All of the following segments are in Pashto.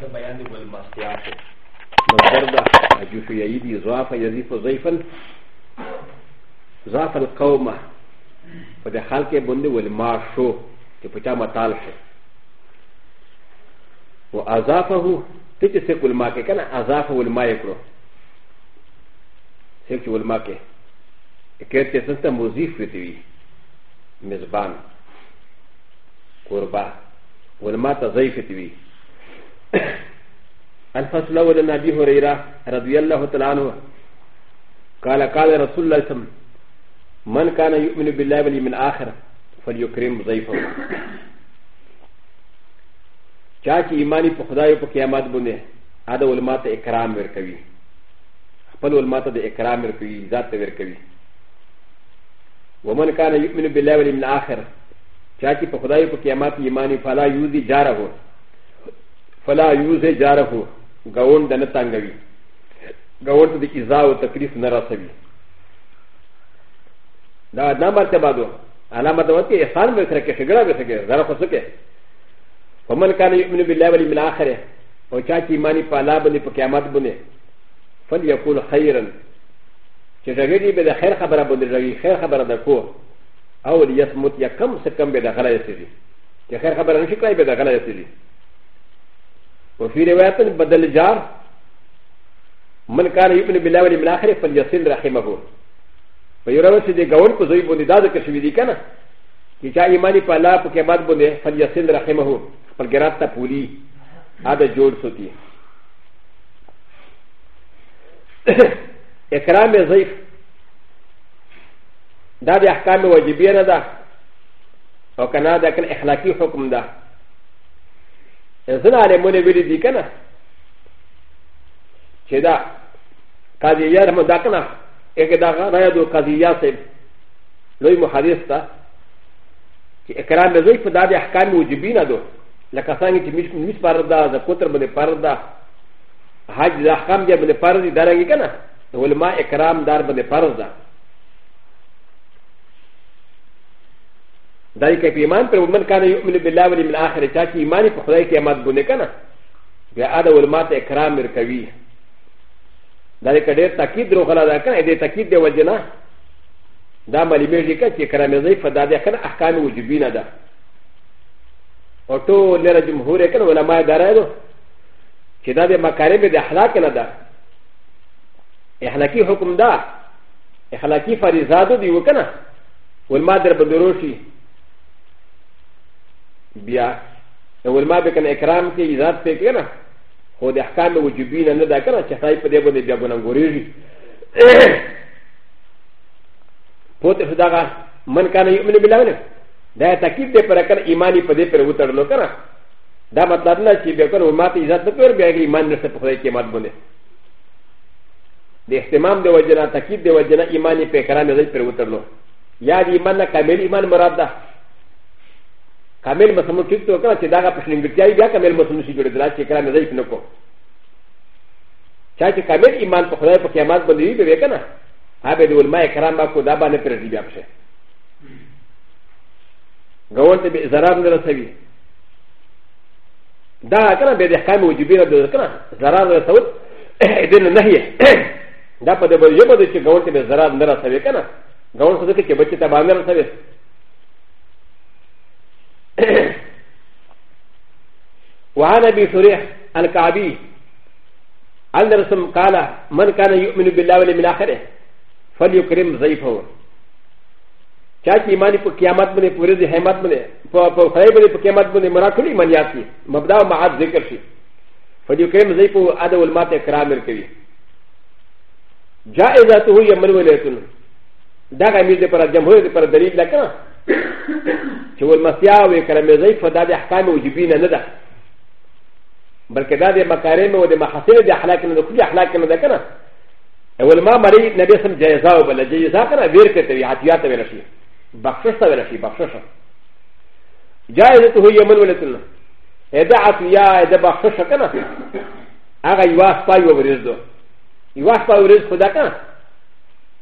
مصدر بیان دی والمسیاح مصدر دا جوشو یعی دی ضعف یزیف و ضعفا ضعف القوم په د حال کې بندې والمار شو چې په چا مطال شو و اضافه ته چې سیک ولما کې کنه اضافه ولما یې کړو سیک ولما کې کې چې څه ته مضیف وي مزبان قربا ولما ته ضعیف وي الفصل الاول عن ابي هريره رضي الله تعالى عنه قال قال رسول الله صلى الله عليه وسلم من كان يؤمن بالله واليوم الاخر فليكرم ضيفه چاچی ایمانی په خدای په قیامت باندې اده علما ته اکرام ورکوي خپل علما ته د اکرام ورکوي ذات ته ورکوي ومن كان يؤمن بالله واليوم الاخر چاچی په خدای په قیامت ایمانی فلا یوزي جاره فلا یوز جارفو گاون د نه تنګوي گاون ته د ایزا او تکلیف نه رسوي دا نه مرتبه دو علامه ده وتی احسان به سره کې خګړه به سره زره خو سکه فمن کان یؤمن بالله والیوم الاخر او چا چې ایمان په الله باندې په قیامت باندې فلیقول خیرا چې رغړي به د خیر خبره باندې رغړي خیر خبره ده کو او لیسمت یا کم سے کم به د غلای سي چې خیر خبره نشي کولای به د غلای سي وفي روايه بدل جار من كان يؤمن بالله واليوم الاخر فليصل رحمه فيروى سيدي غول كزوي بني داد كشبيدي كان كيشا ايماني فلا بكمات بني فليصل رحمه فالجرات تقولي هذا جول سوتي اكرام ضيف دا د احکام واجبیه نه ده او که نه دا کن اخلاقي حکم ده زنا ا ل م و ن ي ويلي دي كنا شدا كازيار مدكنا اكدا غايدو كازيار سيب لوي محادثه اكرام بزوج فدادي احكام وجبين ادو لكاساني تمش مش فردا ذا كتر من فردا حاج ذا احكام جا من فردا دارني كنا ولما اكرام دار من فردا ذلك بإيمان فمن كان يؤمن بالله واليوم الآخر تاكي إيماني فخذاي كيامات بنكنا بهذا والمات إكرام مركبي ذلك دير تأكيد روح الله ذاكنا دير تأكيد دي وجنا دا مليمير دي كان إكرام ضيف فدا دي كان أحكام وجبين دا وطو لنا جمهور كان ولما دارا دو كدا دي مكارم دي أحلاكنا دا إحلاكي حكم دا إحلاكي فريزادو دي وكنا والما در بدروشي بیا علماء به کنه اکرام کې ایزاد پې کنه خو د احکام وجوبی نه نه دا کنه چې خدای په دې باندې بیا ګناګورېږي پوت خداغه من کان یؤمن بالله نه دا تاکید دې پر کنه ایمانی په دې پر وترلو کنه دا مطلب نه چې بیا کنه ما ته ایزاد نه پر بیا ایمان نشته په خدای کې مات باندې د اهتمام د وجنه تاکید د وجنه ایمانی په اکرام یې پر وترلو یا د ایمان نه کامل ایمان مراد ده کامل مسلمان ټیک تو کړه چې دا په شنګړتیا بیا کامل مسلمان شي جوړېدل چې کړه نه ځکه نکو چا چې کامل ایمان په خدای په قیامت باندې وي به کنه هغه د علماء کرام با کو دا باندې پر دې بیا پشه غوړ ته به zarar نه رسوي دا کنه به د احکام وجوبي نه ده کنه zarar رسول دې نه نهي دا په دې باندې چې غوړ ته به zarar نه رسوي کنه غوړ څه کې بچي ته باندې رسوي وعن ابي شريح الكعبي ان رسم قال من كان يؤمن بالله واليوم الاخر فليكرم ضيفه چاچ ایمانی په قیامت باندې پوره دي حمت باندې په په خدای باندې په قیامت باندې مراکل ایمان یاد کی مبدا او معاد ذکر شي فليكرم ضيفه ادب المات اکرام کوي جائزته یمن ولیتن دا غمیز پر جمهور پر دلیل لکه چې ولمسیا وي کرمزای فدا د احکام وجبینه نه ده بلکې دا د مکارم او د محاسن د اخلاق نه د کلی اخلاق نه ده کنه ولما مری نبی سم جایزا وبله جایزا کنه ویر کته وی حتیات ویل شي بخشش ته ویل شي بخشش جایزته یمن ولتنه ادا عطیا ادا بخشش کنه هغه یو اسپای ورز دو یو اسپای ورز خدا کنه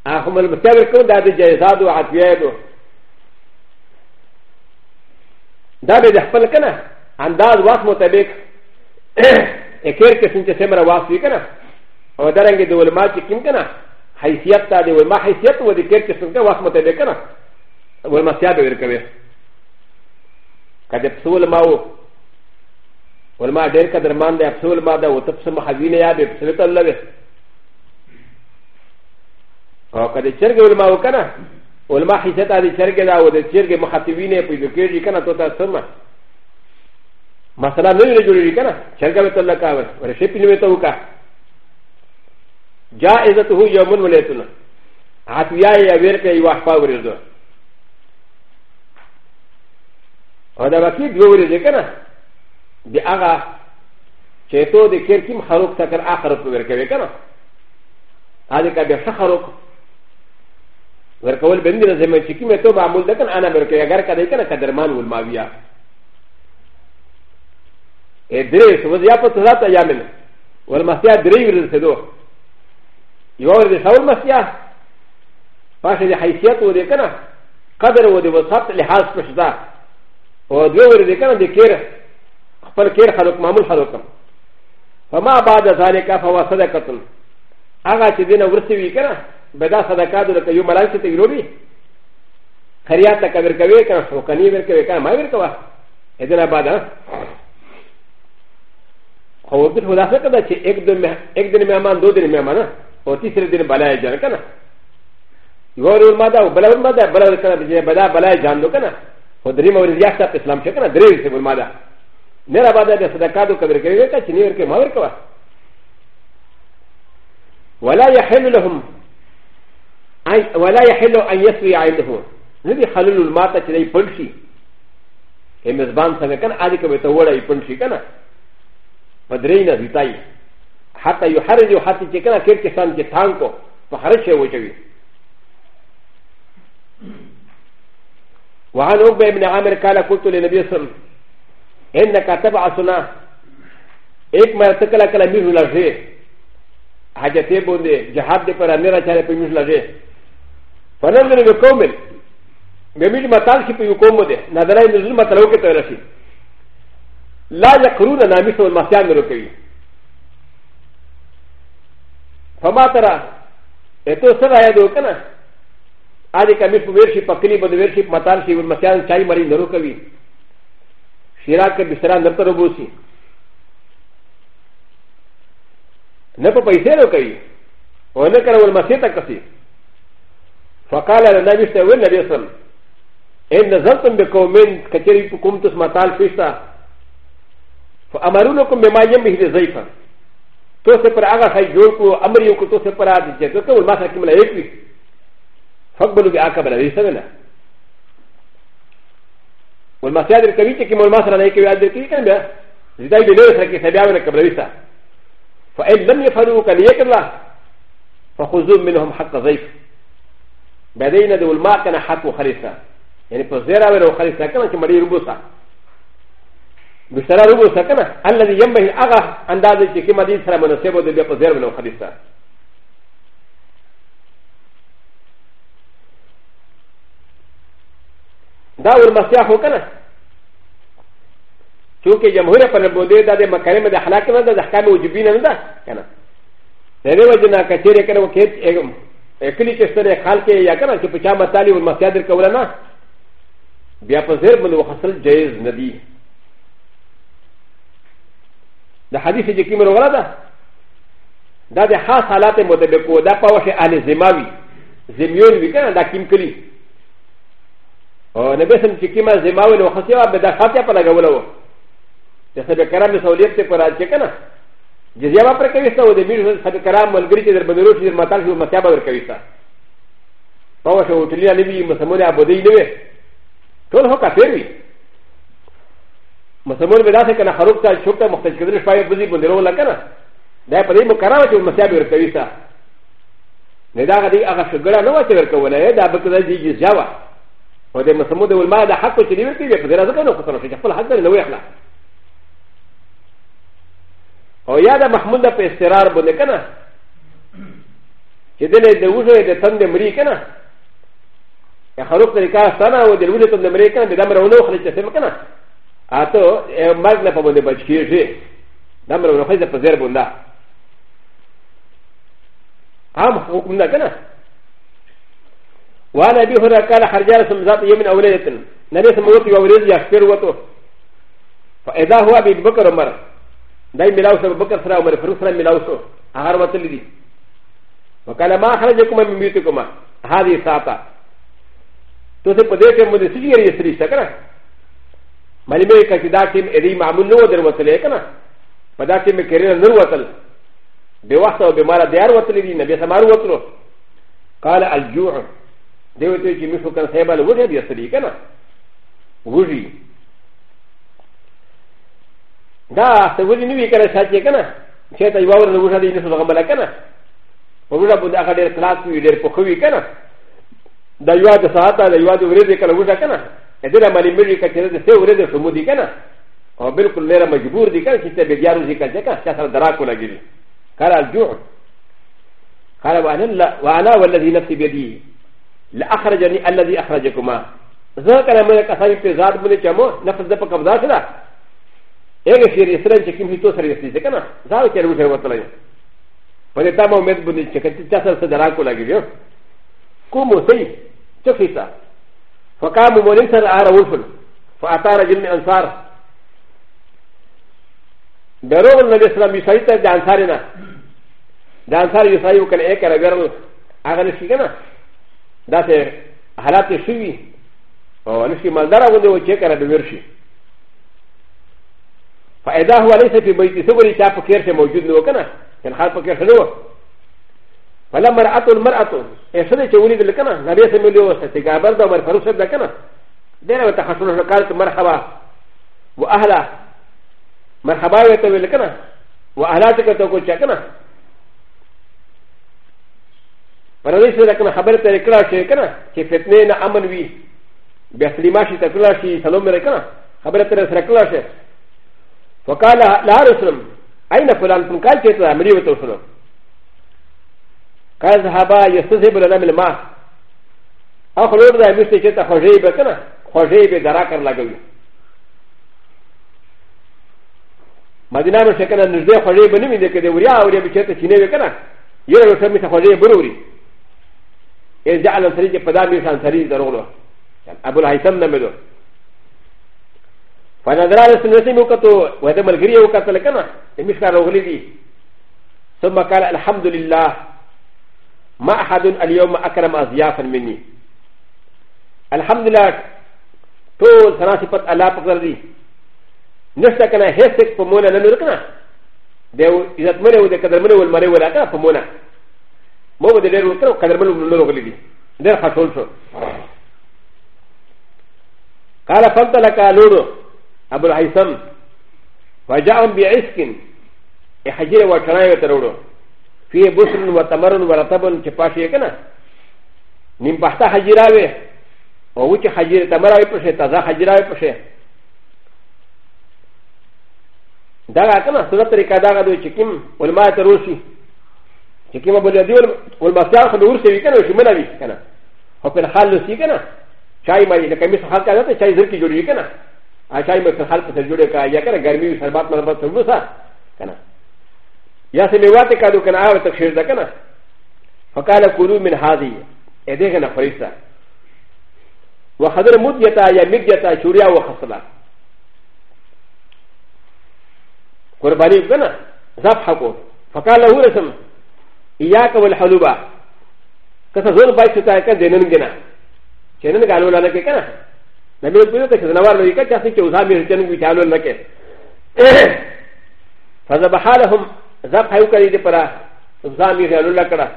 هغه مل متور کو دا د جایزا دو عطیا دو だべではぱらかな、あんだわすもたべく、えけるけすんてせまらわすいかな、おだらんげでおまちきんかな、はいしやったでおまはいしやとおでけるけすんかわすもたべかな、おましやべるかべ。かでぷそうまお、おまでかでまんでぷそうまだおとぷすまはじねやべ、ぷすべたらべ。おかでちゃるげおまおかな。و لما حيثت هذه شركة دا و دا شركة مخاطبين پیدا کردی کنه تو تا سمه مثلا نوی نجوری کنه شرکه به تلله کاور و شپی نوی تو که جا عزت هو یومن ولیتونه عطویا یا ویر که یو احفا ورزده او دا وکی دو ورزده کنه دی آغا چه تو دی کرکیم خروک تا کر آخر رو ورکوی کنه هذه که بیا شخروک ورکول بندی نه زمې چې کیمه ته معمول ده کنه انا ورکې اگر کده کنه قدرمان ولماویا ا درې سو زیا په ثلاثه ایامن ولمسیا درې ورل سدو یو ورې شاول مسیا پاشه د حیثیت و دې کنه قدر و دې وسط لحاظ پښدا او دوی ورې کنه د کیر خپل کیر خلق معمول خلقم فما بعد ذلك فواسدقتن هغه چې دینه ورسوي کنه بدا صدقه د لکه یو ملائک ته ویلوبي خریات تک ورکوي کنه سو کني ورکوي کنه ما ورکوا اذن بعد خو ورته خدا څه کده چې یک دن یک دن مهمان دو دن مهمان او تیسره دن بلای جان کنه یو ور ما دا بل ور ما دا بل ور کنه چې بدا بلای جان دو کنه خو درې مور زیات ته اسلام شي کنه درې څه ور ما دا نه را بعد د صدقه د کبر کوي کنه چې نه ورکه ما ورکوا ولا يحل لهم ولا يحل ان يسوي عيده نبي خلل الماتا تري بلشي كمزبان سنكن عليك بتولى يبلشي كنا فدرينا زيتاي حتى يحرج حتى تكنا كيف تسان تسانكو فحرج شيء وجوي وعن عقبه بن عامر قال قلت للنبي صلى الله عليه وسلم انك تبعثنا ایک مرتکلا کلا میز لگے حاجتے بوندے جہاد دے پر امیر اچارے پہ میز لگے فنزل بقوم بميل مطال كي يقوم ده نظر نزول مطلو كي ترسي لا يقرون ناميس والمسيان نروكي فما ترى اتو سر آيا دو كنا آده كميس بويرشي پاكلي بدويرشي مطال كي والمسيان چاي مري نروكي شراك كي بسرا نرتر بوسي نه په پیسې نو کوي او نه کله ول مسیح ته کوي فقال النبي صلى الله عليه وسلم ان نزلتم بقومين كثير بكم تسمتال فيشتا فامرونكم بما ينبه لزيفا توسفر اغا خيجوكو امريوكو توسفر اغا جزاكو والماسا كملا يكوي فاقبلوا بعقب الذي سبنا والماسا يدري كبيتي كما الماسا لا يكوي يدري كي كان بها زيداي بنيرس لكي سبيعونا قبل ويسا فإن لم يفعلوا كان يكلا فخذوا منهم حق زيفا بدينا د علماء كان حق وخليصة يعني فزيرا ولو خليصة كان كمري ربوسا بشترى ربوسا كان الذي ينبغي أغا أنداز كما دي سرى مناسبة دي بفزيرا ولو خليصة دا علماء هو كان چونکه جمهور پر بوده دا د مکارم د اخلاق نه ده د احکام وجبین نه ده کنه دغه وجه نه کچېره کنه وکړي کلی چې سره خال کې یا کنه چې په چا مطالعه او مسیا در کوله نه بیا په زیر باندې وخصل جایز نه دی د حدیث چې کوم وروړه ده دا د خاص حالات متبقو دا په وشه ال زماوي زمیون وی کنه دا کوم کلی او نبی سم چې کومه زماوي نو خصیا به د خاطیا په لګوله و چې سبه کرم سہولیت ته پر راځي کنه ジャワプレケビスタウデビルサビカラマルグリティルバルシルマタルマタバルケビスタパワシュウトリアリビマサモリアボディリベトルホカフェリマサモリベダセカナハロクタシュタマテキルファイアブズィブルローラカナダパレモカラマチュウマサビルケビスタネダガディアガシュガラノワチュウケウネダバクラジジジャワ و د مسمود ولما د حق چې نیو کې په دې راځه نو خو سره چې خپل حق نه ویخلا او یا د محمود په استقرار باندې کنه چې دلې د وژه د تند مری کنه یا خروق طریقا سنا او د وژه تند مری کنه د دمر ونو خلک څه کنه اته مرګ نه په باندې بچ کیږي دمر ونو خلک په زیر باندې هم حکم نه کنه وانا ابي هريره قال خرج رسول ذات يمن اولادتن نبي سموت يولد يا فيروتو فاذا هو ابي بكر عمر ダイミラウスのボカスラウム、フルスラミラウス、アハワトリリ。マカラマハラジェコマミミトコマ、ハディサタ。とせポデケムディシリアリスリシャカラ。マリメカシダキムエリマムノデルワトレカナ。パダキムケレナノワトル。ビワサオビマラデアワトリリナビサマルワトロ。カラアルジュアン。では、ジミフォーカンセーバルウォディアスリカナ。ウジー。だって、ウィンウィーカーシャチェケナ、シェタイワーのウジャディスのマラケナ。ウジャブダカデルクラスウィレポクウィケナ。だいわでサータ、だいわでウィレカウジャケナ。エデラマリメリカチェレデセウレデフムディケナ。おべるくれらまじぶりかんしってべやるじかじか、シャサダラコラギリ。からじゅう。からわなわなわなぜなってべり。ラアハラジャニアラジアハラジャコマ。ザーカラメラカサイフィザーブリチャモ、ナフザパカブザーラ。ا ل س ي ر ي س ر ا ن چې کوم هیڅ سره یې څه کنه دا چې روزه وتلې په دې تاسو امید باندې چې کته چا سره درا کو لګي یو کوم وسی څه فیسا فقام مولین سره اره ولفل فاتا رجل من انصار درو النبي صلى الله عليه وسلم يسعي ته د انصار نه د انصار يسعي وکړ اې کړه ورل هغه نشي کنه دا ته حالات شي او نشي مالدار غوډه و چې کړه د ورشي فاذا هو ليس في بيت صبري شاف كيرش موجود له كنا كان خاف كيرش له فلما رأت المرأة اشد تولي ذلك كنا نبي سميلو استجابر ده عمر فاروق ده كنا دينا بتخشون قالت مرحبا واهلا مرحبا يتولي كنا واهلاتك تقول كنا فلذلك لكن خبرت لكلا كنا كيف اثنين امن وي بسليماشي تكلا شي سلام لكنا خبرت لكلا شي وقال لا رسلم اين فلان كن قال كيف امري وتوصل قال ذهب يستذهب لنا من الماء اخلو ذا مشت كيف خجيب كنا خجيب دراكر لغوي مدينه مشه كنا نجد خجيب نمي دي كده وريا وريا بكيف تشيني كنا يرى وسم خجيب بروري اذ جعل سريج قدام انسان سريج دروغلو ابو الهيثم نمدو فنظر على سنسيم وكتو وهذا ملغري وكتو لكنا المشكلة الغليدي ثم قال الحمد لله ما أحد اليوم أكرم أضيافا مني الحمد لله تو سناسفة الله بقدر دي نشتا كنا هستك فمونا ننركنا دو إذا تمنى وده قدر منه والمري ولا كنا فمونا مو بده دير وكنا قدر منه من الغليدي دير خشول شو قال فانت لك لورو ابو الهيثم فجاءهم بعسك حجر وشرايا ترورو فيه بشر وتمر ورطب شفاشي كنا نمبحتا حجراوي او وجه حجر تمراوي بشي تازا حجراوي بشي دغه کنه سره طریقه دغه دوی چې کوم علما ته روشي چې کوم ابو الذي والمسار خو ورسي وي کنه چې مله وي کنه خو په حال لسی کنه چای مې لکه مې څه حال کړه ته چای زر کې جوړي کنه アチャイムとハルプセジュレカヤカラガミウサバトマバトムサカナヤセミワテカドカナアウトシュザカナファカラクルミンハディエデガナファリサワハダムディタヤミディタシュリアワハサラコルバリブガナザフハコファカラウレサムイヤカウルハルバカサゾルバイスタイカディナンギナチェンガローランケカナなめるときなわるいかちゃせきゅうざみるちゃんみたいなのけ。ファザバハラホン、ザパイカリデパラ、ザミルラカラ、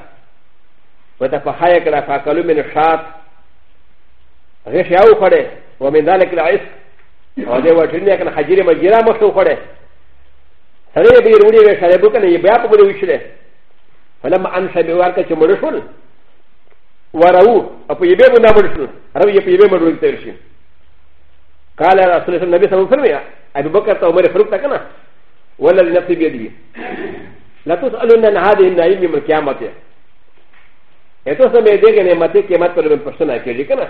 ウタファハヤカラファカルミルシャー、レシャオファレ、ウォメダレクライス、ウォデワチュニアカンハジリマジラマシュファレ、サレビルウリウシャレブカン、イバプルウシュレ、ファラマアンシャビワカチュムルシュル、ウォラウ、アプリベムナブルシュル、アラビアプリベムルシュル。قال رسول الله النبي صلى الله عليه وسلم ابي بكر وعمر فاروق تكنا ولا لنفسي بيدي لا تسالون عن هذه النعيم يوم القيامه اتو سمي دي كان متي قيامت پر پرسنا کي کنا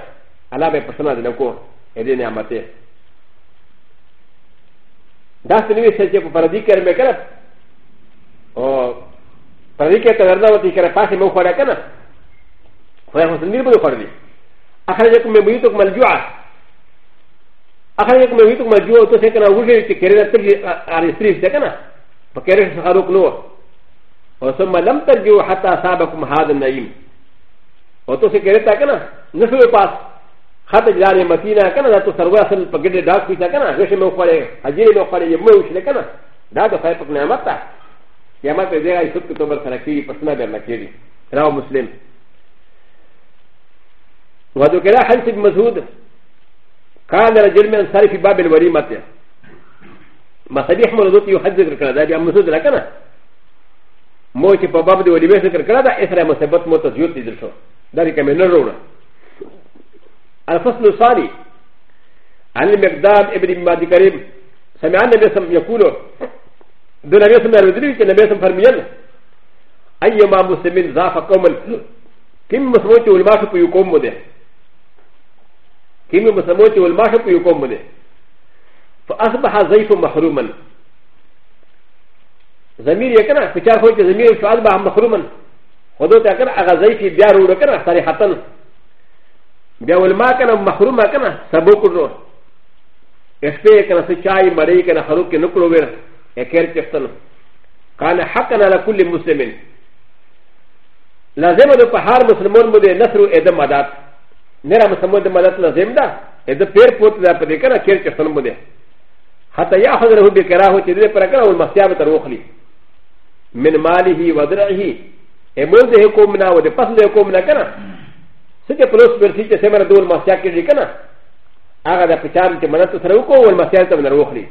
الا به پرسنا دي نکو ادي نعمت دا سنوي سچ په پردي کر مې کړه او پردي کې ته وردا وتی کړه پاسه مو خورا کنا خو هغه سنوي به خور دي اخرجكم من بيوتكم الجوع اخر یک مې کوم جو ته څنګه وږي چې کېره ته اری سری څه کنه په کېره څخه روک نو او ثم لم ترجو حتى صابكم هذا النعيم او ته کېره تا کنه نسو پاس خط جارې متینا کنه دا تو سروا اصل په ګډه ډاک پیتا کنه غشه مې خوړې حجیر مې خوړې مې وښله کنه دا د خیر په نعمت ته قیامت دې راځي څوک ته بر سره کېږي پسنه به نه کېږي راو مسلم ودو کړه حنس بن مسعود كان رجل من صار في باب الوليمة ما صبيح مولدوت يحدث ذكر كذا بيا مسود لكنا موتي في باب الوليمة ذكر كذا إثر مصيبة موت زيوت يدرسه ذلك من الرونا الفصل الثاني عن المقدام ابن مادي كريم سمع النبي صلى الله عليه وسلم يقول دون النبي صلى الله عليه وسلم النبي صلى الله عليه وسلم أيما مسلمين ضعف قوما كم مسلمين علماء يقوموا به كيما مسموتي والماشي يقوم به فاصبح زيف محروما زمير يكنا فشار خوش زمير فاصبح محروما خذوا تاكل اغا زيفي بيارو لكنا صريحة بيا والما كان محروما كنا سبوك الرو اسبي كنا سشاي مري كنا خروك نكلو وير اكير كفتن كان حقنا لكل مسلم لازم نفحار مسلمون مدى نصر ادم مدات ن ر ا م س م و د م ا ل ا ت ل ز م د ا ا د ا پير پوت د ا پ د ي ك ن ا كير چ س ن م د ي حتى ي ا خ ذ ر ه ب ك ر ا ه چ د ي پر كنا و م س ي ا ب ت ر و خ ل ي من ماله و د ر ع ه ا م و ز ه كو منا و د پس له كو منا كنا سچ پلوس پر سي چ سمر دور م س ي ا ك دي كنا اغا د پچام چ منت سره کو و م س ي ا ت من روخ لي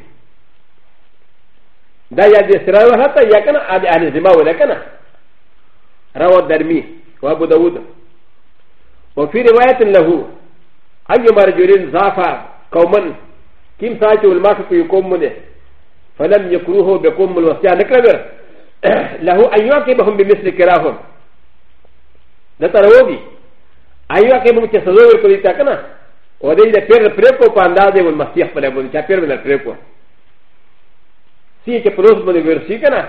دا يا دي سرا و حتى يا كنا اد ان زما و كنا روى درمي و ابو داود وفي روايه له اي مرجل زافا قوما كم ساعه الماء يقوم منه فلم يكروه بقوم الوصيه نكرر له ان يعاقبهم بمثل كراهم نتروغي ان يعاقبهم كسزور كليتا كنا ودي لبير بريكو فاندازي والمسيح فلابون شابير من البريكو سيكي فلوس من الورسي كنا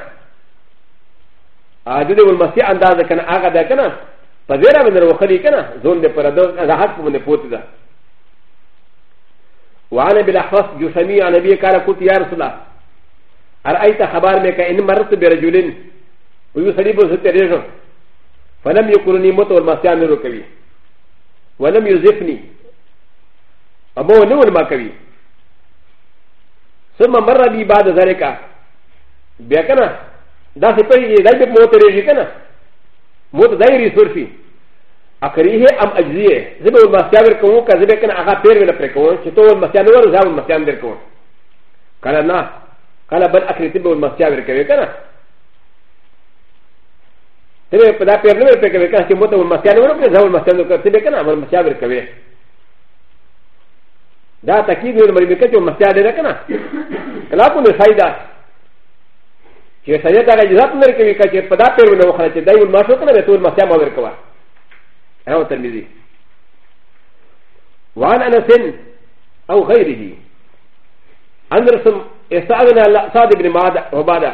ا د ي د و ا ل م س ي ح ا ن د ا ز ك ن ا غ د ا ك ن ا パゼラメのウォーリーケナ、ゾンデパラドアザハフォンデポテダ。ワネビラハス、ユサミアネビカラコティアスラ。アライタハバーメカインマルトベラジュリン、ウユサリブズテレジョン。ファレミユクルニモトウマシアメロケビ。ウァレミユゼフニ。アボーノウマケビ。ソママラビバーデザレカ。ビアカナ。ダセペリ、ダイブモトレジケナ。もとだいりするし、あかりへあんあじえ、ぜべおまさべこんかぜべかんあがペルのプレコン、しとおまさべるざんまさべるこん。からな、からばあかりておまさべるけれかな。てべぱだペルのプレコンかしもとおまさべるかざんまさべるかてべかな、まさべるかべ。だたきどのまりべかとまさべるかな。からこのサイダー。چې سړی دا اجازت نه کوي چې په دا پیرونه وخره چې دایو ماشو کنه ټول مسیا مو ورکوا او ترمذی وعن انس او غيره ان رسم استاذنا سعد بن عباده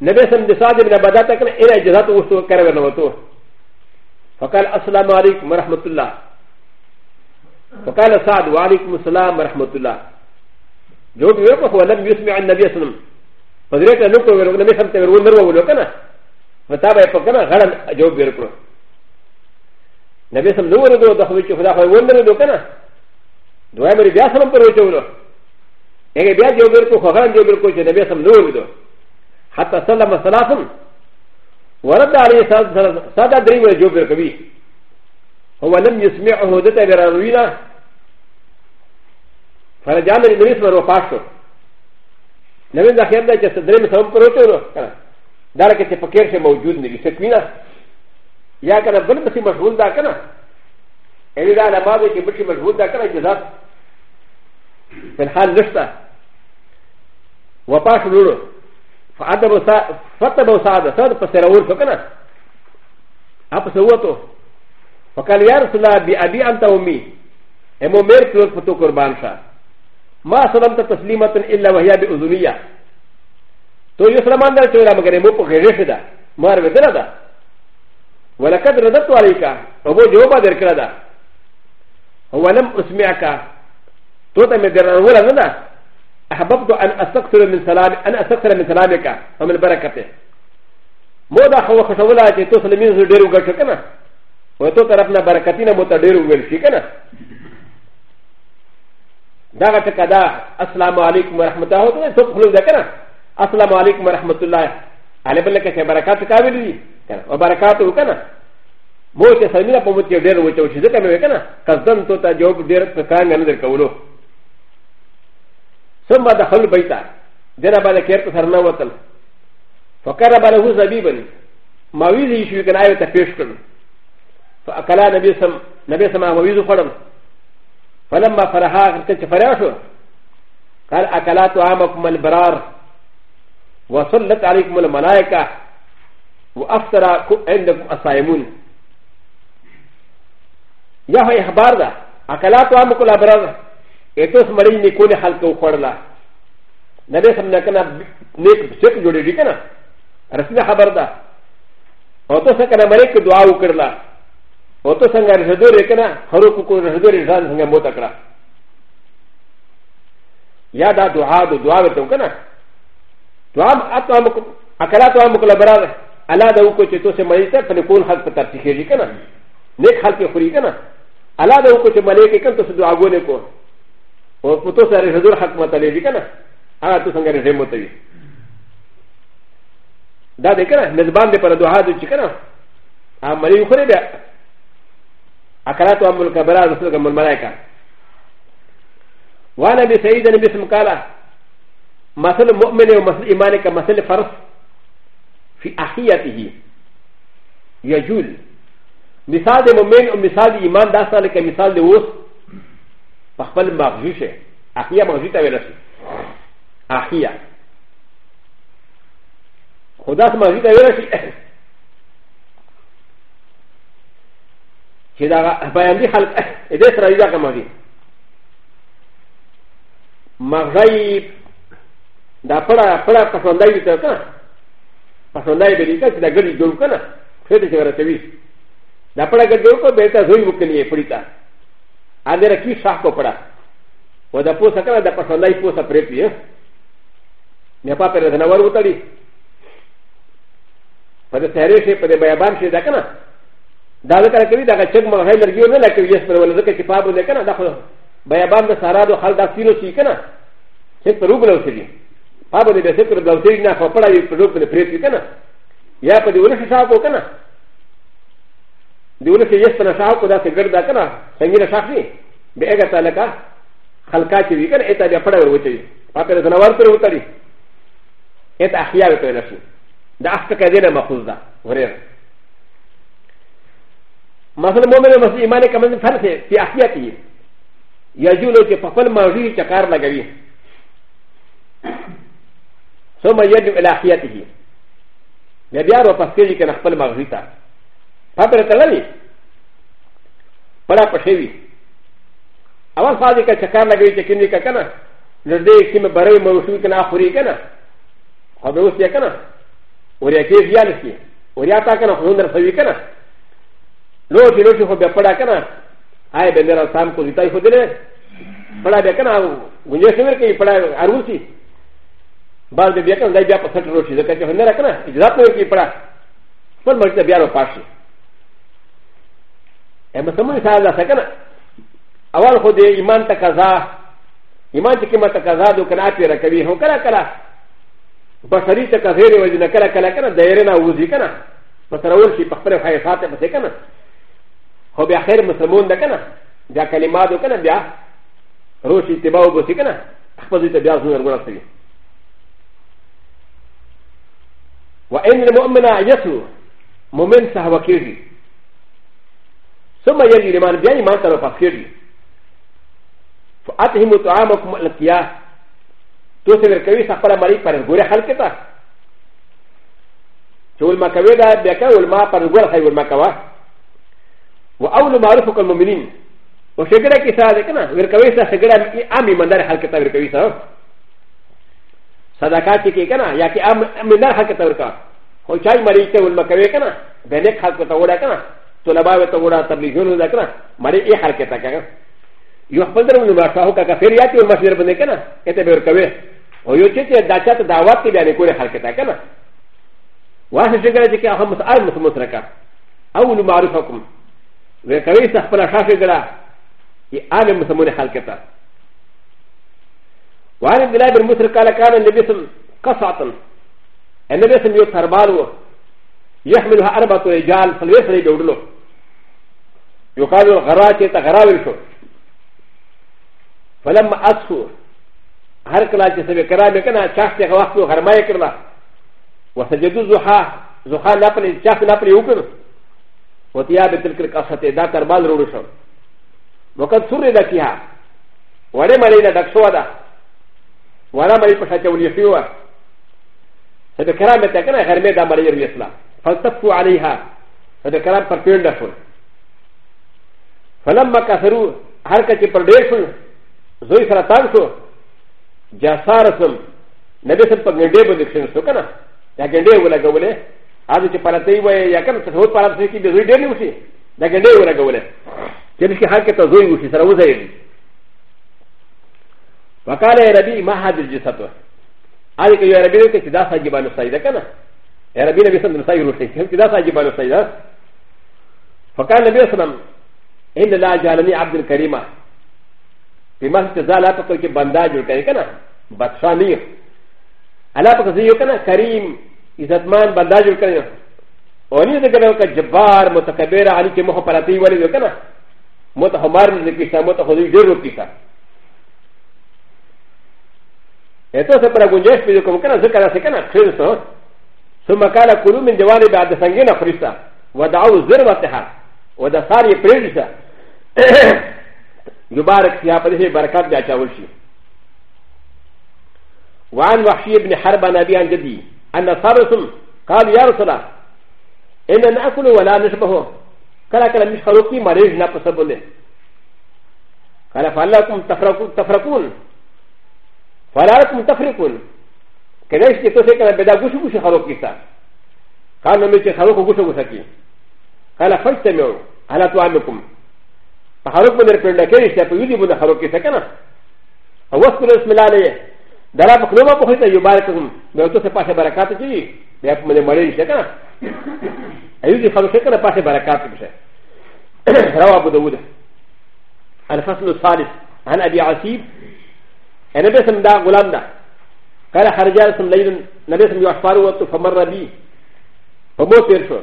نبي سم سعد بن عباده تكن الى اجازت وستو کرو نو تو فقال السلام عليكم ورحمه الله فقال سعد وعليكم السلام ورحمه الله جو بي وقف ولم يسمع النبي صلى الله عليه وسلم فذلك نقول ولم يسمع تقول نروى ولوكنا فتابع فكنا غدا جو بي وقف نبي صلى الله عليه وسلم دخل وجهه دخل وندر ولوكنا دوام ربيع صلى الله عليه وسلم اگر بیا جو بیر کو خغان جو بیر کو چې نبی سم نور ودو حتی سلم سلاسم ورد علی ساده درې جو بیر کوي هو لم يسمعه دته بیرانوینا فرجان د نبی سره وفات شو نبی دا خیر دی چې درې سبب پروت ورو کنه دا کې چې فقیر شه موجود نه وي سکوینه یا کنه بل بسی مشغول دا کنه ایلی دا نماز کې بشي مشغول دا کنه جزات په الحال نشته وفات ورو فادب سا فتب ساده ساده په سره ور شو کنه اپ سوته فقال يا رسول الله بي ابي انت امي امو مير كلوك فتو قربان شاه ما سلمت تسليمة إلا وهي بأذنية تو يسلم أن لا ترى مگر مو په غیره ده مار ودره ده ولقد ردت عليك ابو جواب درکړه ده ولم اسمعك تو ته مې درول نه ده احببت ان استكثر من سلام ان استكثر من سلامك ومن بركته مو دا خو خشولا چې تو سلمین زو ډیرو ګټ کنه و تو طرف نه برکتینه مو ته ډیرو ویل شي کنه だがたかだ、アスラムアリクマラハマタホト、トップルだから、アスラムアリクマラハマトラ、アレベルケセバラカトカビリ、オバラカトウカナ、モーシェサミラポムティアデルウチウチゼカメカナ、カズントタジョブデルカンガンデルカウロ。サンバダハルバイタ、デラバラケルトサナワタル、ファカラバラウザビブン、マウィズイシュウキナイウタフィシュクル、ファカラナビサマウィズフォルム。فلما فرحا غرقت فراشو قال اكلات عامكم البرار وصلت عليكم الملائكه وافطر عندكم الصائمون يا هو اخبار ده اكلات عامكم البرار اتوس مريم نكون حلقه وخرلا نبي سمنا كنا نيك شك جوړي دي کنه رسمي خبر ده او تو څنګه مريم دعا وکړه و ت س ن ج ا ر ج د و ر ي ك ن ا هروكو كو ر ج د و ر ي ج ا ن س ن ج ا موتا كرا يا دا دعاء دو دعاء بتو كنا دعاء اتو امك اكلاتو امك لبرا الا دا وكو چتو سي مريتا فنكون حق پتا تخيجي كنا نيك حال پي خوري كنا الا دا وكو چ ملائكه كن تو دعاء گونه کو و پتو سر ج د و ر حق متلي جي كنا الا تو سنگ ر ج موتا وي دا دکره نزبان دې پر دعاء دو چ کنا ا ملي خوري اكلت ام الكبرى رسولك ام الملائكه وانا بسيد النبي صلى الله عليه وسلم مثل مؤمن ومثل ايمانك مثل فرس في احياته يجول مثال المؤمن ومثال الايمان داسا لك مثال لوس فقبل مغزوشه احيا مغزوشه ورسول احيا خدا سمغزوشه ورسول چې دا بیان دي خلق دې سره یې کوم دي مغیب دا پړه پړه پسندای دي ته کنه پسندای به دي چې دا ګړي جوړ کنه څه دې څنګه راځي دا پړه ګړي جوړ کو به ته زوی وکنی پړی تا ا دې رکی شاه کو پړه و دا پوسه کنه دا پسندای پوسه پرې پی نه پا پر دنور وتړي په دې سره شي په دې بیان شي دا کنه ダーカーキリダーチェックマンヘルギューナーキリスプロルケチパブネカナダフォバヤバンダサラドハルダフィロシーカナチェックルブロシリパブネベセクルブロシリナフォパラリプロブネプレシカナヤパディウルシャーコカナディウルシヤスナシャーコダセグルダカナセミラシャフィベエガタレカハルカチリカナエタディアパラウチリパペルザナワープロウタリエタアヒヤウトエナシダアスカディナマフウザウレル مثلا مؤمن مسلم ایمان کمن فرض ہے فی احیاتی یجولو کہ پخپل ماضی چکار لگوی ثم یجب الی احیاته بیا بیا رو پس کېږي کنه خپل ماضی ته پپر تللی پړه پښېوی اول فاضی کا چکار لگوی چې کینی کا کنه نږدې کې مې برې موسوی کنه اخوري کنه خو به اوس یې کنه وریا کې زیال کی وریا تا کنه خو نر فوی کنه ن و ش ي ن و ش ي خو بيا پڑا كنا آئے بے میرا سام کو زیتا خود دلے پڑا بيا كنا گنجش نمیر كي پڑا عروسي بعض بے بيا كنا دائی بيا پسٹ روشي زکر چه هنرا كنا اجزات نمیر كي پڑا پر مرکتا بيا رو پاشي اے مسلمان سا آزا سکنا اول خود ایمان تقضا ایمان چه کما تقضا دو کنا پی رکوی ہو کرا کرا بشری تقضیر وجنا کرا کرا کرا دائرنا وزی کنا پس رول شي پخپر خواهشات پسے کنا هو بیا خیر مسلمون ده کنه بیا کلمات وکنه بیا روش اتباع وبوسي کنه خپل دې ته بیا ځنور ورسوي وان المؤمن يسلو مؤمن صحابه کېږي ثم يلي الايمان بیا ایمان ته پاس کېږي فاتهم طعامكم القيا تو څه ورکوي خپل مالي پر ګوره خلک ته چې ولما کوي دا بیا کوي ولما پر ګوره خي ولما کوي و أ و ل معروف المؤمنين و شجره كيسا ذكنا وركويسا شجره امي مندر حركه وركويسا صدقات كي كنا ياكي امندر حركه وركا هو شاي مريكه والمكوي كنا بنك حركه ولا كنا طلباء وتورا تبليغون ذكنا مري اي حركه كنا يحفظ من المرفاه كافر ياتي والمسجد بنكنا كتب وركوي و يوشيتي داشات دعوات كي بيعني كل حركه كنا وهذا شجره كي اهم مسؤول مسلم تركا أ و ل معروفكم و كوي سخبر شافي غلا آل مسلمون حلقتا وعن عبد الله بن مسر قال كان النبي صلى قصعة النبي صلى الله عليه وسلم يحملها أربعة رجال فلويس لي بيودلو يقال غراتي تغراوي شو فلما أسفو هر كلا جسم كرامي كنا شافتي غوافتو غرماي كرلا وسجدو زحا زحا ناپلي شافت ناپلي وكرو و ت ي ا ب ت ل ك ا ل ق ص ت دا تربال روشو وقد سر د فيها ولا مرينا د ك ش و د ا ولا مرينا بشاشه وليفيوى هذا كلام تكنا غرمي دا مرينا يسلم فالتفوا عليها هذا كلام فرقين دفن فلما كثروا حركه بردشن زوي سرطانسو جاسارسم نبي سبب ندبو دكشن سكنا لكن دي ولا قوله アドチパラテイウェイヤカンスホパラテキビズデリウシダゲデウラゴレジェリシハケタゾイウシサウゼイワカレラビマハディジサトアリケヤラビルケチダサギバルサイダカナエラビルビサンドサイウシキダサギバルサイダファカレビルサンエンデラジャーニアブルカリマピマステザーラパトキバンダジュルカリカナバッシャニーアラパカゼヨカナカリム عزتمان بندا جوړ کړی ونی دې کړو ک جبار متکبر علی کې مخ پراتی ولی وکړه نا مت همار دې کې شامت خو دې ډېر وکړي کا اته څه پر ګنجش پیدا کوم کنه ذکر اسه کنه خیر سو ثم قال كل من جواري بعد سنگينا فريسا ودعوا ذروتها ودساري فريسا يبارك فيها فلسي بركات جاء شاورشي وعن وحشي بن حرب نبي عن جدي ان صابرتم قال يا رسول الله ان ناكل ولا نشبه كلا كلا مش خلوكي مريض نقصبني قال فعلكم تفرقون فعلكم تفرقون كلاش كي توسي كلا بدا غوشو غوشو خلوكي تا قال نمي كي خلوكو غوشو غوشكي قال فاجتمعوا على طعامكم فخلوك من الفرنكيش تا فيودي من خلوكي سكنا ووصلوا اسم الله عليه ダラフロマポヘタユバークン、メオトセパセバラカティ、メアプメマリシェカ。アユディファルシェカラパセバラカティシェ。ラワブドウダ。アルファスルサリス、アンアディアシー、エネベセンダーウランダ。カラハジャーソンレイン、ナベセンヨアファルワトファマラビー。ファモペルション、フ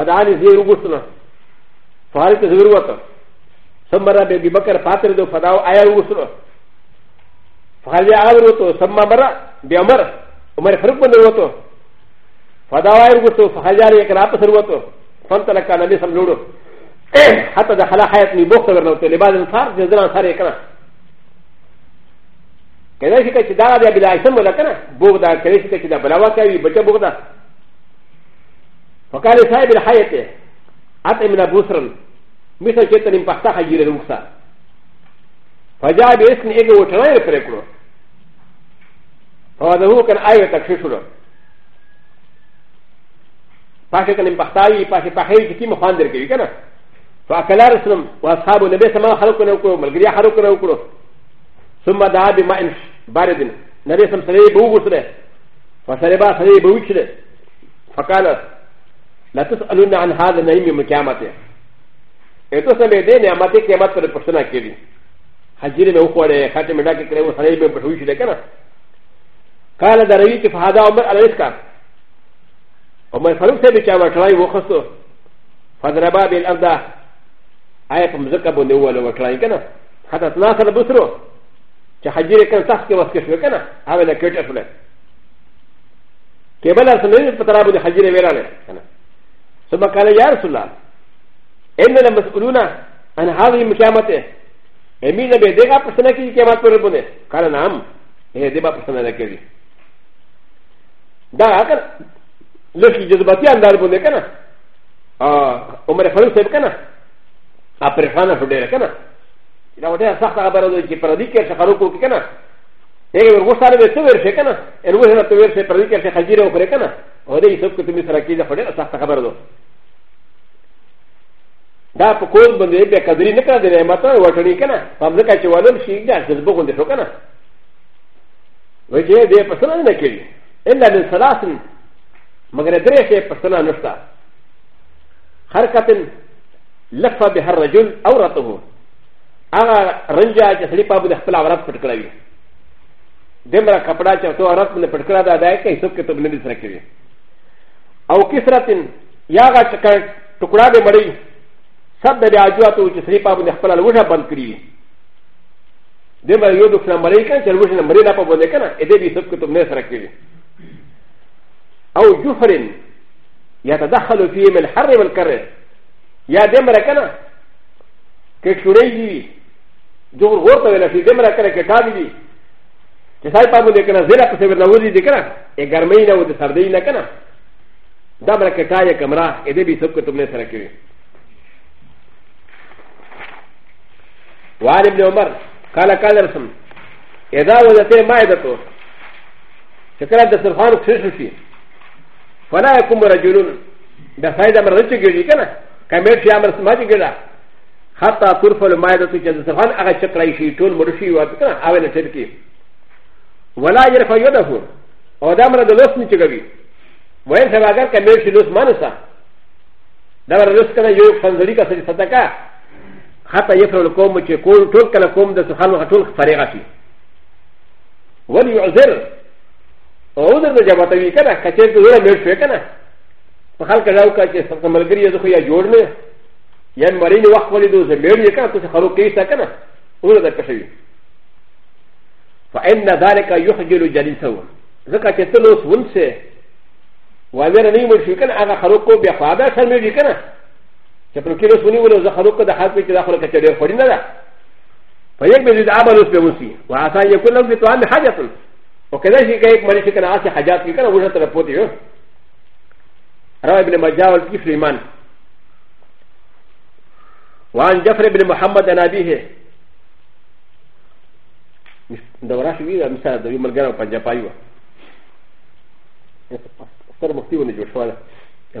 ァダーニゼウブスナ、ファーリテズウワト、サマラベビバカラパテルドファダーアヤウブスナ。فهذا عمرته ثم مرة بأمر عمر فرق من الوتو فهذا عمرته فهذا عليك رابط الوتو فانطلق النبي صلى الله عليه وسلم حتى دخل حياة مبوخة ورنوته لبعض الانصار جزنا انصار يكنا كذلك كذلك دا دا بلا عشم ولا كنا بوغدا كذلك كذلك دا بلاوا كاوي بچا بوغدا فقال صاحب الحياة أتى من أبو سرن مثل كتن امبحتا حجير الوكسا فجاء باسم ايه وتنايل فريقه فهذا هو كان ايه تكشيشه فاشي كان بحتاي فاشي فحيل كتي مخاندر كي كان فاكل رسلم واصحاب النبي صلى الله عليه وسلم ملغريا حركنا وكرو ثم دعا بماء بارد نبي صلى الله عليه وسلم بوغسله فسربا سري بوغسله فقال لا تسالون عن هذا النعيم من قيامته اتوسم بيدي نعمتي قيامت پر پرسنا کیدی حجر میں اخوڑے خاتم میں ڈاکے کرے وہ سرائی میں بٹوئی شدے کنا قال دا روی کی فہدا عمر علیہ کا عمر فاروق سے بچا وٹلائی وہ خستو فضربا بیل اردا آیا پا مزکا بندے ہوا لو وٹلائی کنا حتی تناسل بسرو چا حجر کنا تخت کے وسکے شوے کنا آوے نا کیٹر شوے کیبل ارسل نہیں پترا بندے حجر ویرا لے کنا ثم قال یا رسول اللہ اننا مسئلونا ان هذه مقامته エミレベデガプセネキキャマトルボネ、カランアム、エデバプセネキリ。ダーカルキジズバティアンダルボネカナ、オメレファルセブカナ、アプレファナフデレカナ。ラウデアサタバラドキパラディケシャカロコキカナ。エグウォサルベセブルシェカナ、エルウォサルベセブルシェカジロコレカナ、オデイソクトミスラキザフデアサタバラド。だとこうぶんでべかずりなかでねまたわたりかな。パムカチワルシーがずぼんでしょかな。ウェジェでパソナネキリ。エンダルサラスン。マグレデレシェパソナノスタ。ハルカテン、レファビハラジュン、アウラトウ。アランジャージャスリパブでフラワープルクラビ。でもカプラチャーとアラスンのプルクラダーケイソケトブネディスレキリ。アウキスラテン、ヤガチカル、トクラデマリー。سب د اجوا ته چې سری په باندې خپل لوژه بند کړی دی به یو د فلم لري کنه چې لوژه نه مری نه په باندې کنه اې دې به سب کتب نه سره کړی او جفرن يتدخل فيه من الحر والكر يا دمر كنا كشوري دي جور غورت ولا في دمر كنا كتابي دي كساي بابو دي كنا زيرا كسي ورنا وزي دي كنا اي غرمي نا ودي سردي نا كنا دمر كتايا كمرا اي دي بي سب كتب نسرا كيوي وعن ابن عمر قال قال رسم اذا وزت مائدته شكرا دسترخان كسوشي فلا يكون رجل دفايد امر رجل جيجي كنا كمير شي امر سماجي جدا حتى ترفل مائدته جدسترخان اغا شكرا يشي طول مرشي وابتنا اولا تركي ولا يرفع يده او دا امر دلوس نيچگوي وين سباگر كمير شي لوس مانسا دا امر لوس كنا يو فنزلي كسر صدقا حتى يفعل القوم ويقول تلك القوم ده سخان وحتول فريغة شي وليعذر عذر ده جبتوي كنا كتير ده زورا مير شوي كنا فخلق جاو كا ملغري يزخو يا جورنه يا مرين وقت ولي دو زمير يكنا تسخلو كيسا كنا عذر ده كشوي فإن ذلك يخجل جليسه ذكا تتلوس ونسه وامر نيمو شوي كنا اغا خلوكو بيخوابا شرمي كنا ا ل ك ي ل و س و ن ي و ل و ز خ ل و ك د ح ا ل ك ي د ا خ ل ك ت ر ي ر خوري ندا فيك بزيد ع ب ل و س بمسي و ع س ى يكون لك بطعام ح ا ج ة وكذا شيء كيك مريك كان عاصي حاجات كيك انا وجهه ربوتي روى ابن مجاور في سليمان وعن جفر بن محمد عن ابيه دوراشي ويلا مثال دوي ملغانا وقنجابايوه سر مكتوب نجوشوالا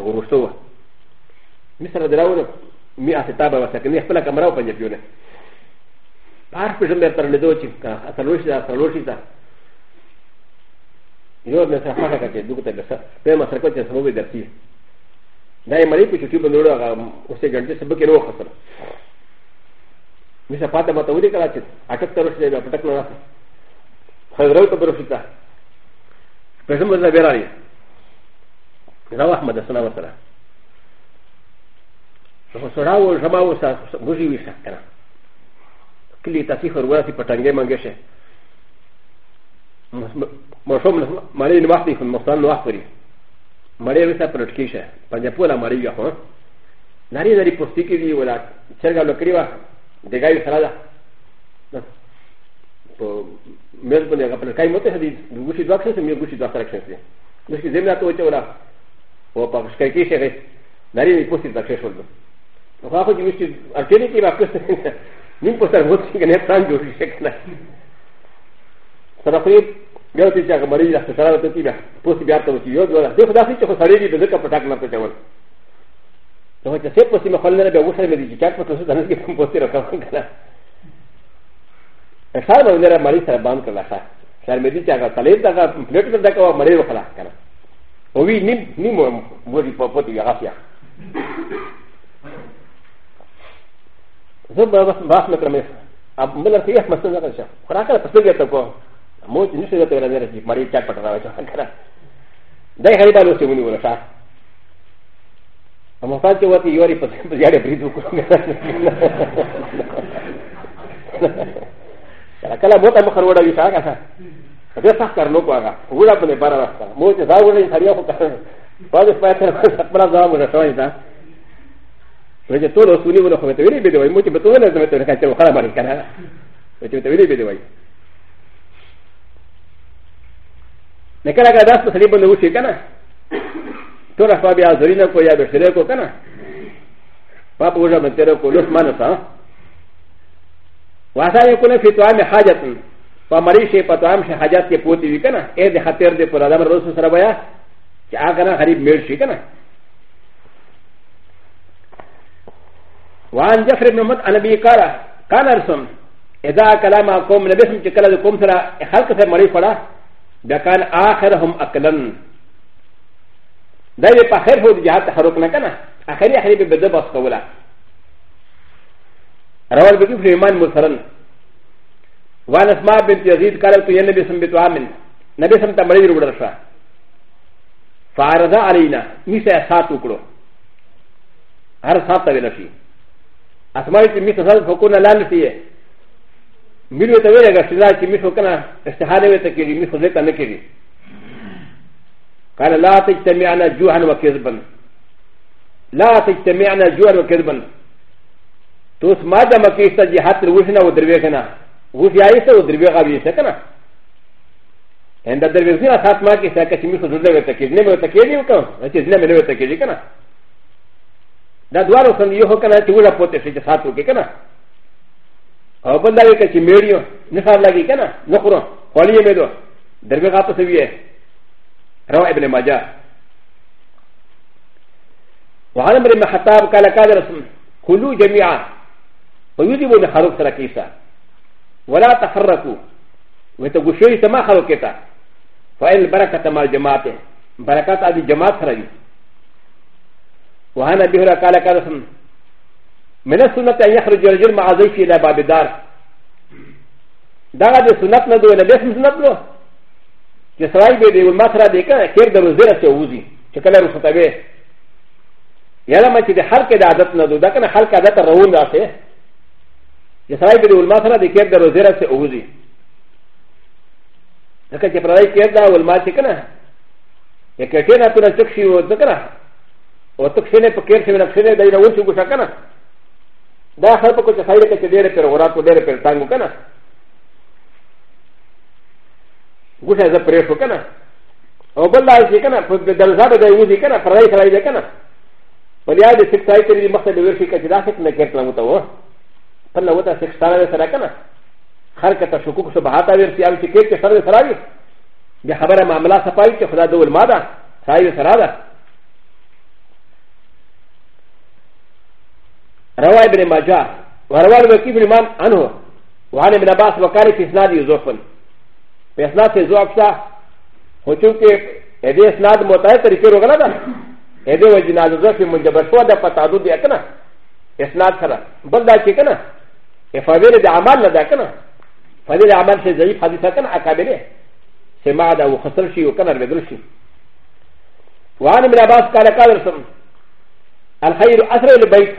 غروشوه مثل دراونا مي اتتابا وسكني اخبلا كمراو بنجبيونا بعرف بجمع ترندوشي اتلوشي اتلوشي تا يو من سرحاكا كتير دوكتا بسا بما سرقوتي سموي درسي لا يمالي كي تشوفوا نورا وسي جنتي سبكي نو خسر مثل فاطمة تولي كلاتي اتتلوشي لنا فتكنا خذرو تبرشتا بجمع زبيرالي رواه مدسنا مثلا سوڑا و جما و مجھے بھی سکتا کلی تاسی خروا سی پٹنگے منگے سے مشوم مری نواخ دی خون مختان نواخ پری مری ویسا پلٹکی سے پنجا پولا مری یا خون ناری ناری پستی کی دی ولا چرگا لکری وا دگائی سرا دا میز بنے گا پر کئی مت ہے گوشی دوا سے میں گوشی دوا رکھنے سے اس کی زمینہ تو چولا وہ پاکستان کی سے ناری پستی تک سے چھوڑ دو هغه خو چې مې چې اچلې کې راکسته نیم په سر وڅ کې نه پلان جوړ شي کنه سره خو بیا ته چې هغه مریض راځي سره ته تیبه پوسې بیا ته وتی یو جوړه دغه داسې چې خو سړی دې ځکه پټاک نه پټه ول نو چې څه پوسې مخول نه به وښه مې دې چې په تاسو دنه کې کوم پوسې راکاو کنه اشار باندې را مریض سره باندې کړل ښه سر مې دې چې هغه تلې دا پلیټ ته دا کوه مریض وخلا کنه او وی نیم نیم مو دې په پټي هغه زه به بس باس مکرمه اب ملر کې یو مسله ده چې خوراک ته څه ګټه کو مو چې نشي ته راځي چې مړی چا پټ راوځي کنه دای غریب له سیمونی ولا ښه اما فاتې وتی یوري په ځاړې بریډ وکړه کله مو ته مخ وروړه وي ښه زه سخت کار نو کوه وړه په بار راځه مو چې دا وړي سړیو په کار پاده پاتره خپل ځواب ورسوي ولكن يقولون ان يكون هناك مدير بدوي ممكن يكون هناك مدير كان يقول هذا مالك انا ممكن يكون هناك بدوي لكن انا قاعد اسال ابن وشي كان ترى فابي عزرين كو يا بشريكو كان فابو وجا من تركو لوس مانسا وهذا يكون في طعام حاجة فمري شيء فطعام شيء حاجات كي بوتي كان ايه دي خطير دي پر ادم رسول سره بیا چې هغه غریب میر شي کنه وعن جفر بن محمد عن ابي قال قال رسم اذا كلام قوم لبسم تكلا لكم ترى خلق في مريض فلا ده كان اخرهم اكلا ده يبقى خير هو جهات تحركنا كنا اخري اخري ببدا بس قولا روى البكي في ايمان مسرن وعن اسماء بنت يزيد قالت يا نبي سم بتوامن نبي سم تمريض رودرشا فعرض علينا ميسا ساتوكرو هر ساتوكرو アスマリティミスのフォコナランティエミルウェタウェアがしらきミフォカナ、エスハレウェタキリミフォレタネキリ。カララティテミアナジュアンワケズバン。ラティテミアナジュアンワケズバン。トスマダマキスタジハトウシナウディベガナ。ウシアイサウディベガビセカナ。エンダディベガナサマキサキミフォレタキリネメタキリウカン。私ネメタキリカナ。だどろかんよかなとうらぽてしゃとけかな。おばんだいかちめりよ、なさらぎかな、のころ、こりめど、でべがとせびえ。らわえべまじゃ。わらめまはたぶかなかだすん、くるじゃみや。おゆじぼなはろくらきさ。わらたはらく。ウトグシュリタマハロケタ。ファイルバラカタマルジャマテ。バラカタアディジャマタラビ。وهنا بهرا قال كالسن من السنه ان يخرج الرجل مع زيفي الى باب الدار دغه د سنت نه دوی له دې سنت نو چې سړی به دی ولما سره دی کنه خیر د روزه سره وځي چې کله رخصت وي یاله مچ د هر کې د عادت نه دوی دا کنه هر کې عادت روان راځي چې سړی به دی ولما سره دی خیر د روزه سره وځي ځکه چې پرای کې دا ولما چې کنه یکټې نه پر چک شي و ځکه و ت ك ش ن ي فكير شمال شنو داير و ش و ش ا كنا دا خلق كنت خيرك كدير في الغرات ودير في التانغو كنا غوشه ز پرېښو کنه او بل لا شي کنه په دلزار د یوزي کنه پرای سره دی کنه ولیا د سکه سای تری مخته د ورشي کچ دا سکه نه کړل مو ته و په نو ته سکه سره سره کنه هر کته شکوک سو بهاته ورشي ام چې کې سره سره دی د خبره معاملې صفای چې خدا دول ماده سای سره ده روى ابن ماجه وروى الوكيل بن مان عنه وعن ابن عباس وكان في اسناد يوزوفن في اسناد يوزوف شاه وچونکہ ادي اسناد متعدد طریقے روغلا دا ادي وجنا يوزوف منجبر شو دا فتادو دي اكنا اسناد سره بل دا چې کنه افاویل د عمل نه دا کنه فضل عمل شي ضعيف حدیثه کنه اکابله سماع دا وخسر شي وکنه بدل شي وعن ابن عباس قال قال رسول الخير اسرع البيت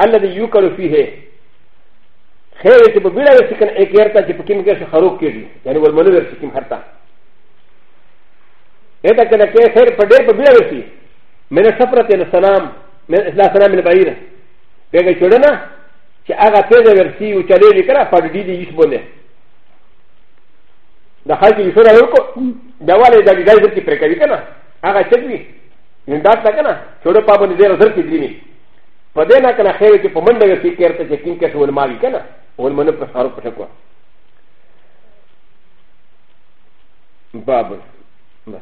الذي يوكل فيه خير تبقى بلا سكن اكيرتا تبقى مكاش خروق كيجي يعني والمنور سكن حتى هذا كان خير بدير بلا سي من السفرة الى السلام من لا سلام البعير بيجي شورنا چې هغه تیزه ورسي او چلې لیکره په دې دي هیڅ بونه د خلکو یې سره وکړو دا والي دا دې ځای کې پرې کوي کنه هغه چټوي نن دا تا کنه چوره په باندې ډېر زر کې دي نه パデナカナヘイキポマンダガシケルテキンケシュウマリケナ、オルマネプサープシャコ。バブル。